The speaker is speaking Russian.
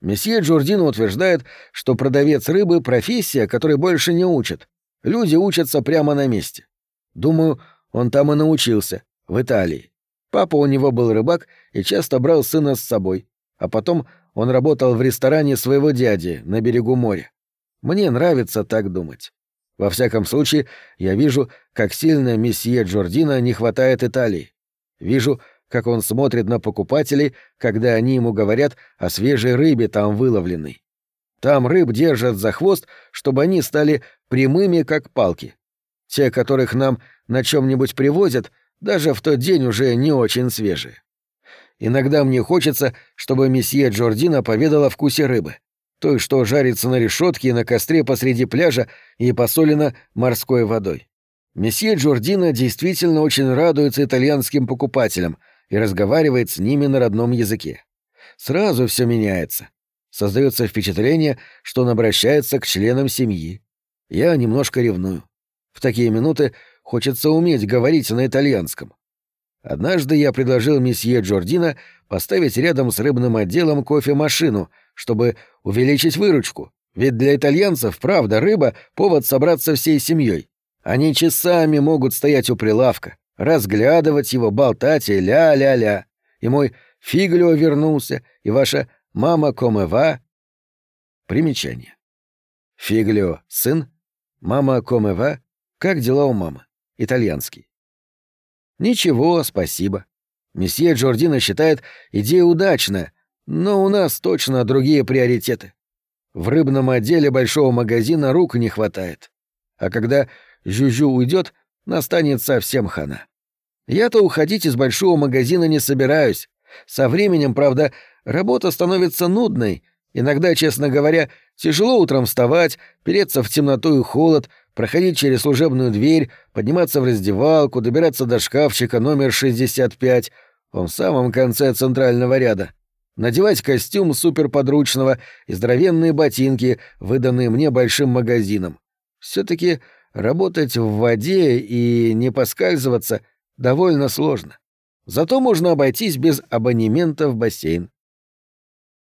Месье Джордино утверждает, что продавец рыбы — профессия, которой больше не учат. Люди учатся прямо на месте. Думаю, он там и научился, в Италии. Папа у него был рыбак и часто брал сына с собой. А потом он работал в ресторане своего дяди на берегу моря. Мне нравится так думать. Во всяком случае, я вижу, как сильно месье Джордино не хватает Италии. Вижу, как он смотрит на покупателей, когда они ему говорят о свежей рыбе там выловленной. Там рыб держат за хвост, чтобы они стали прямыми, как палки. Те, которых нам на чем-нибудь привозят, даже в тот день уже не очень свежие. Иногда мне хочется, чтобы месье Джордина поведал о вкусе рыбы. Той, что жарится на решетке и на костре посреди пляжа и посолена морской водой. Месье Джордина действительно очень радуется итальянским покупателям — и разговаривает с ними на родном языке. Сразу все меняется. Создается впечатление, что он обращается к членам семьи. Я немножко ревную. В такие минуты хочется уметь говорить на итальянском. Однажды я предложил месье Джордина поставить рядом с рыбным отделом кофемашину, чтобы увеличить выручку. Ведь для итальянцев, правда, рыба — повод собраться всей семьей. Они часами могут стоять у прилавка, разглядывать его, болтать и ля-ля-ля. И мой Фиглио вернулся, и ваша мама Комева. Примечание. Фиглио — сын, мама Комева — как дела у мамы? Итальянский. Ничего, спасибо. Месье Джордино считает идея удачная, но у нас точно другие приоритеты. В рыбном отделе большого магазина рук не хватает. А когда Жужу уйдет, настанет совсем хана. Я-то уходить из большого магазина не собираюсь. Со временем, правда, работа становится нудной. Иногда, честно говоря, тяжело утром вставать, переться в темноту и холод, проходить через служебную дверь, подниматься в раздевалку, добираться до шкафчика номер 65, он в самом конце центрального ряда, надевать костюм суперподручного и здоровенные ботинки, выданные мне большим магазином. все таки работать в воде и не поскальзываться довольно сложно. Зато можно обойтись без абонемента в бассейн.